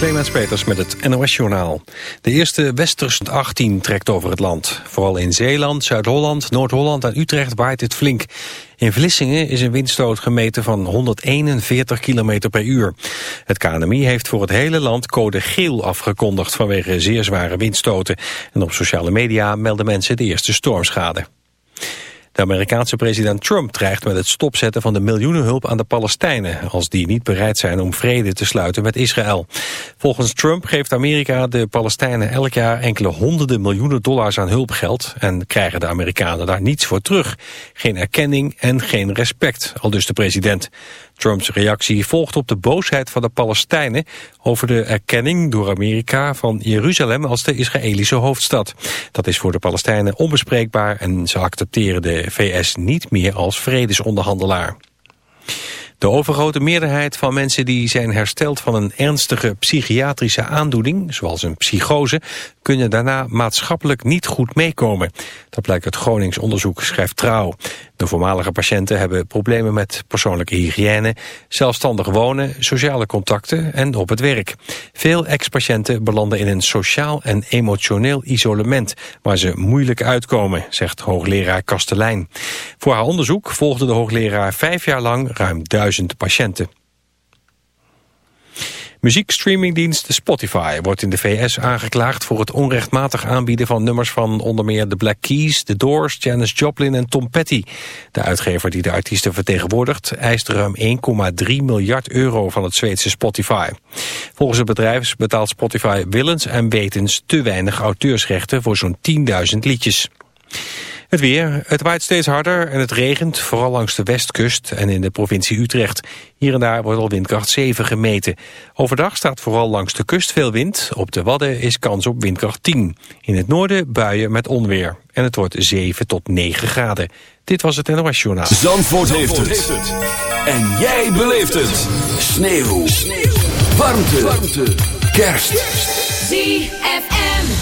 Clemens Peters met het NOS-journaal. De eerste Westers 18 trekt over het land. Vooral in Zeeland, Zuid-Holland, Noord-Holland en Utrecht waait het flink. In Vlissingen is een windstoot gemeten van 141 km per uur. Het KNMI heeft voor het hele land code geel afgekondigd... vanwege zeer zware windstoten. En op sociale media melden mensen de eerste stormschade. De Amerikaanse president Trump dreigt met het stopzetten van de miljoenenhulp aan de Palestijnen, als die niet bereid zijn om vrede te sluiten met Israël. Volgens Trump geeft Amerika de Palestijnen elk jaar enkele honderden miljoenen dollars aan hulpgeld en krijgen de Amerikanen daar niets voor terug. Geen erkenning en geen respect, al dus de president. Trumps reactie volgt op de boosheid van de Palestijnen over de erkenning door Amerika van Jeruzalem als de Israëlische hoofdstad. Dat is voor de Palestijnen onbespreekbaar en ze accepteren de VS niet meer als vredesonderhandelaar. De overgrote meerderheid van mensen die zijn hersteld van een ernstige psychiatrische aandoening, zoals een psychose, kunnen daarna maatschappelijk niet goed meekomen. Dat blijkt uit Gronings onderzoek, schrijft Trouw. De voormalige patiënten hebben problemen met persoonlijke hygiëne, zelfstandig wonen, sociale contacten en op het werk. Veel ex-patiënten belanden in een sociaal en emotioneel isolement, waar ze moeilijk uitkomen, zegt hoogleraar Kastelein. Voor haar onderzoek volgde de hoogleraar vijf jaar lang ruim duizend patiënten. Muziekstreamingdienst Spotify wordt in de VS aangeklaagd voor het onrechtmatig aanbieden van nummers van onder meer The Black Keys, The Doors, Janis Joplin en Tom Petty. De uitgever die de artiesten vertegenwoordigt eist ruim 1,3 miljard euro van het Zweedse Spotify. Volgens het bedrijf betaalt Spotify willens en wetens te weinig auteursrechten voor zo'n 10.000 liedjes. Het weer. Het waait steeds harder en het regent, vooral langs de westkust en in de provincie Utrecht. Hier en daar wordt al windkracht 7 gemeten. Overdag staat vooral langs de kust veel wind. Op de Wadden is kans op windkracht 10. In het noorden buien met onweer. En het wordt 7 tot 9 graden. Dit was het NOS Journaal. Zandvoort, Zandvoort heeft, het. En jij beleeft het. Sneeuw. Sneeuw. Warmte. Warmte. Kerst. ZFM.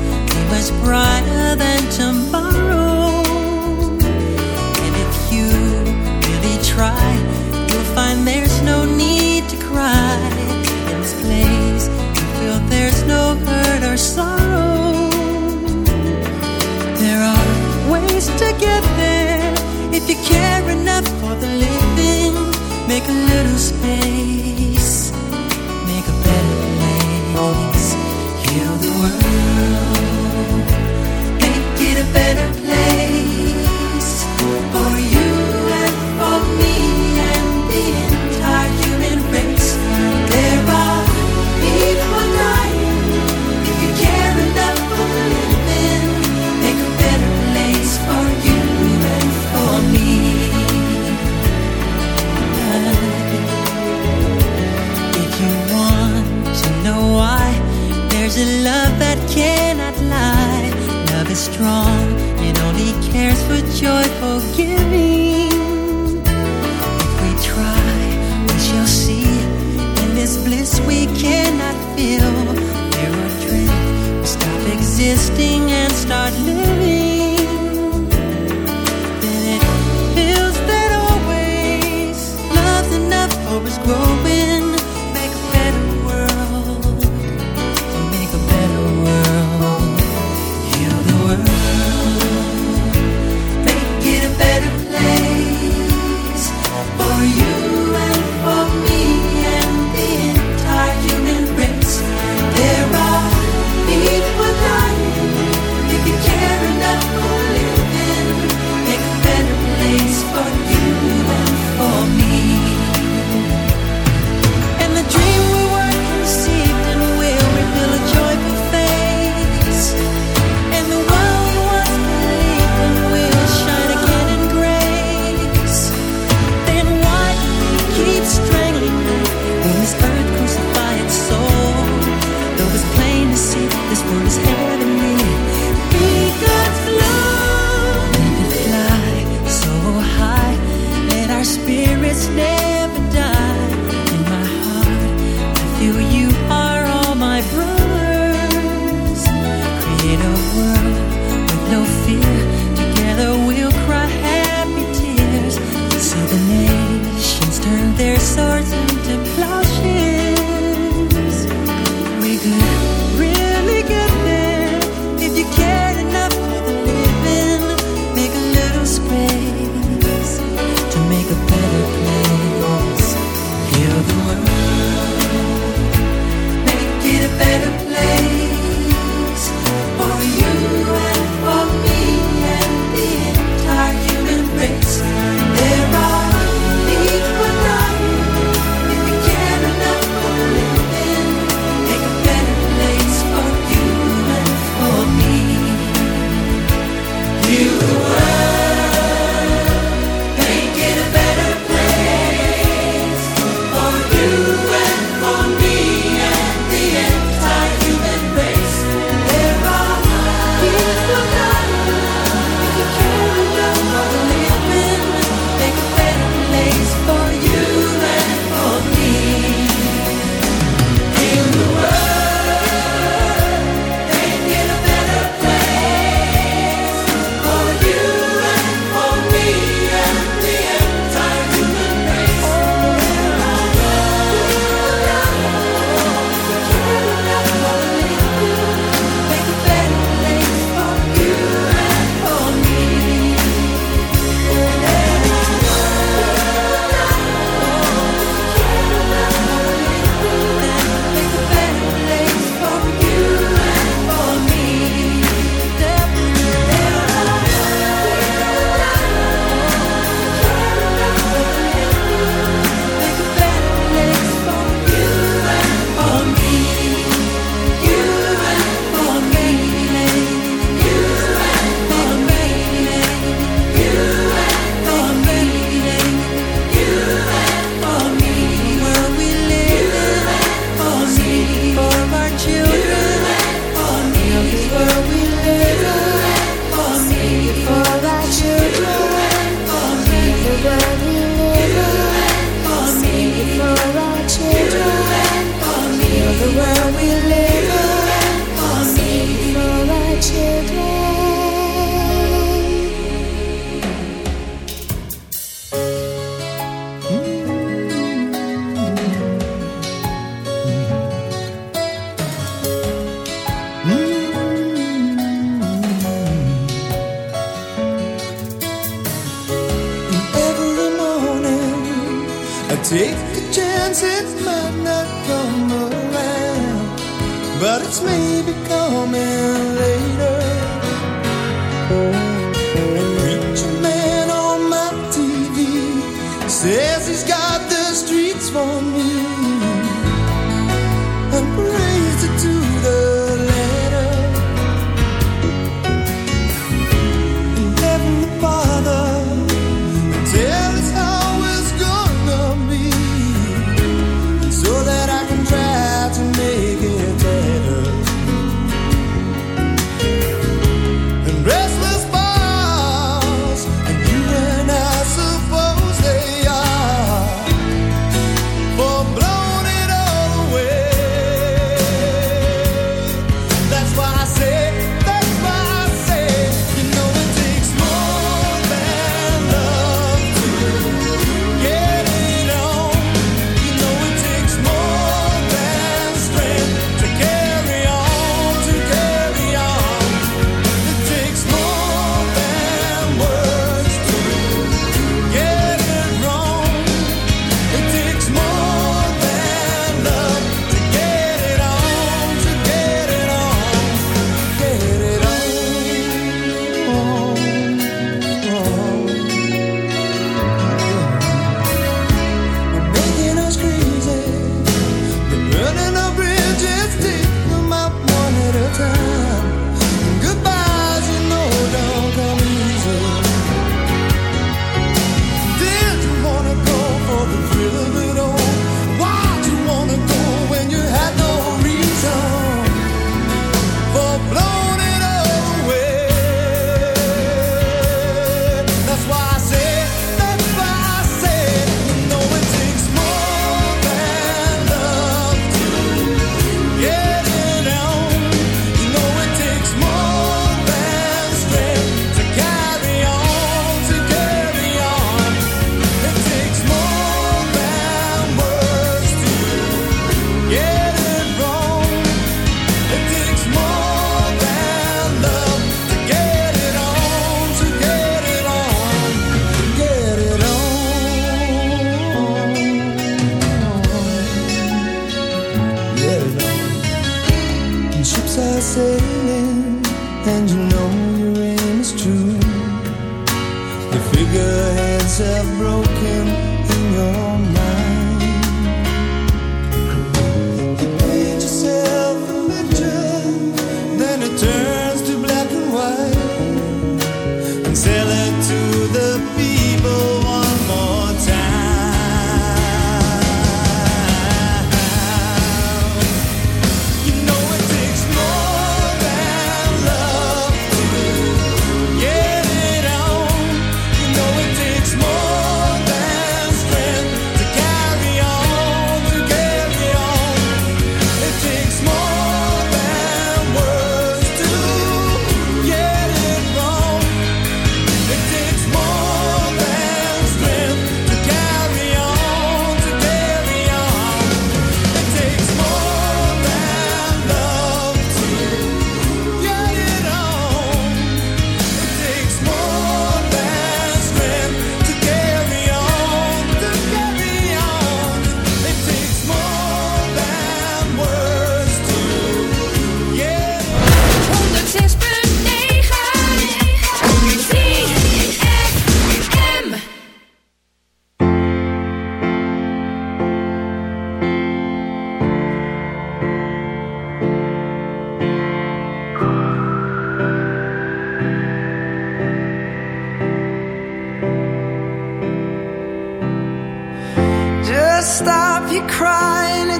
be much brighter than tomorrow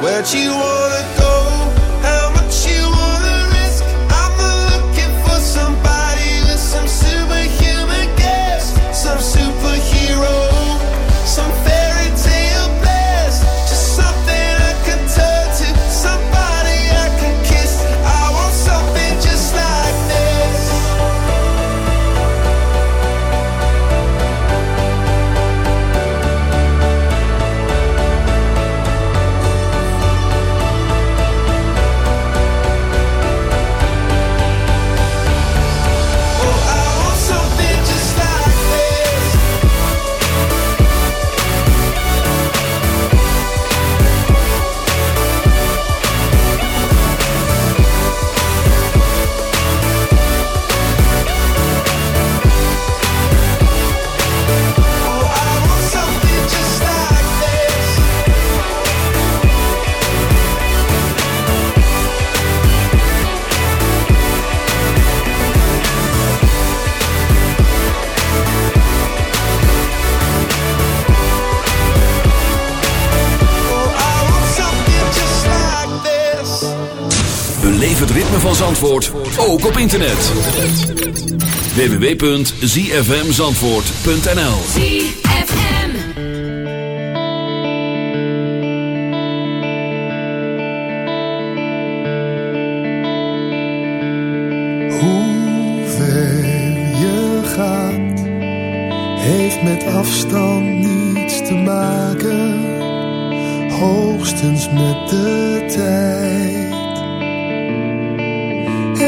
Where'd you wanna Zandvoort ook op internet. www.zfmzandvoort.nl ZFM Hoe ver je gaat Heeft met afstand niets te maken. Hoogstens met de tijd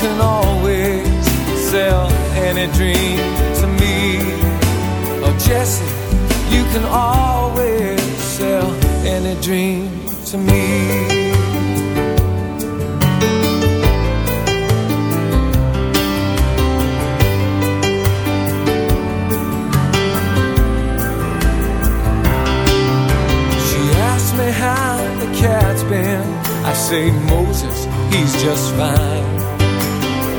can always sell any dream to me. Oh, Jesse, you can always sell any dream to me. She asks me. How the cat's been I say Moses, he's just fine.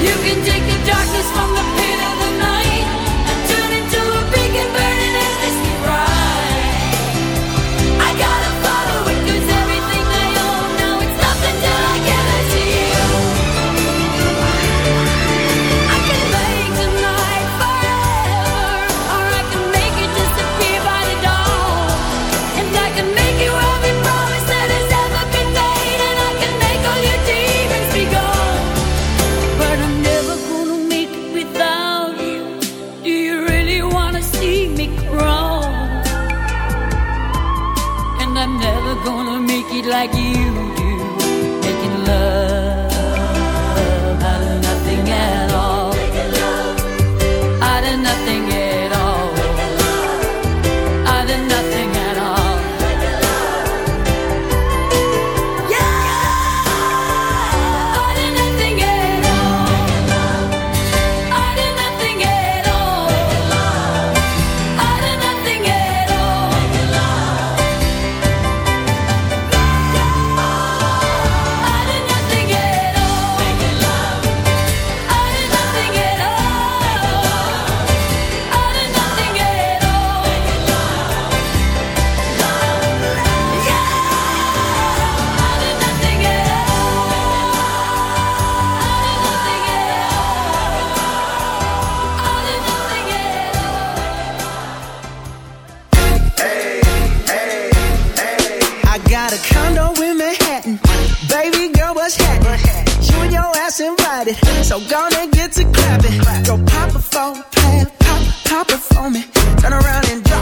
You can take the darkness from the pit of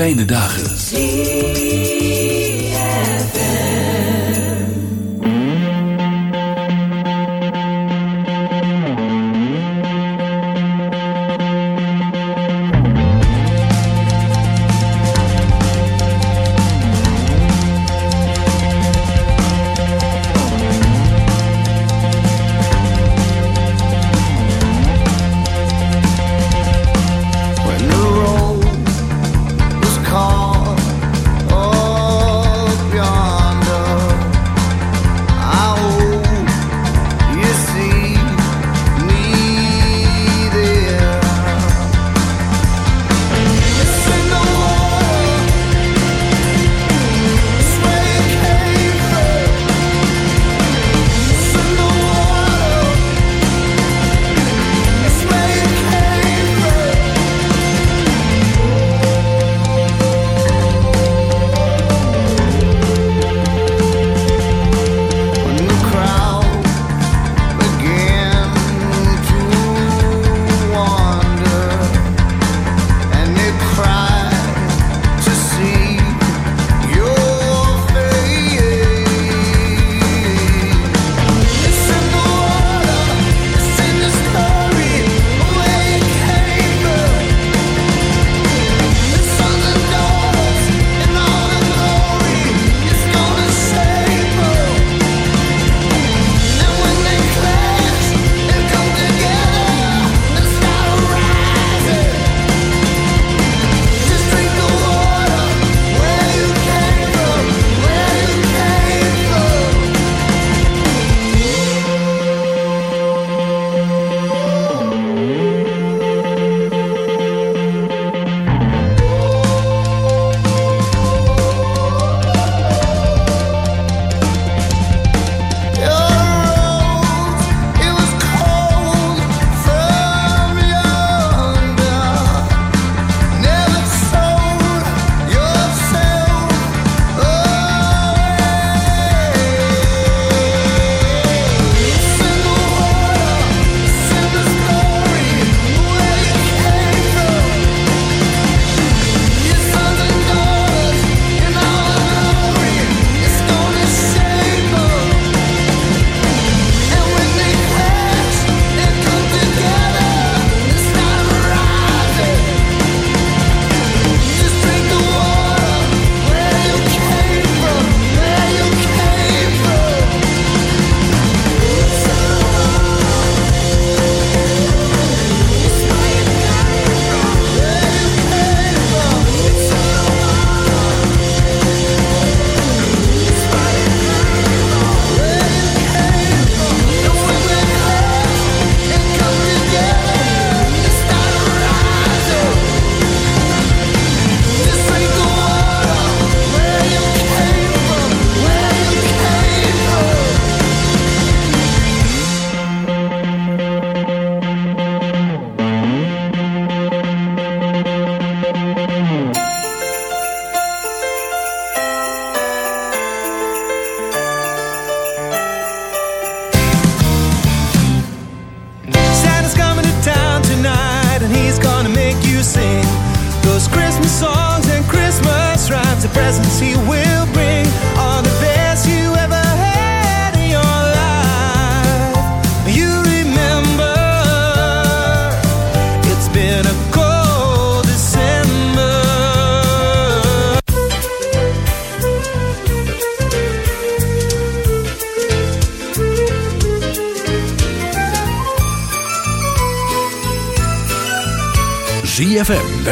Fijne dagen.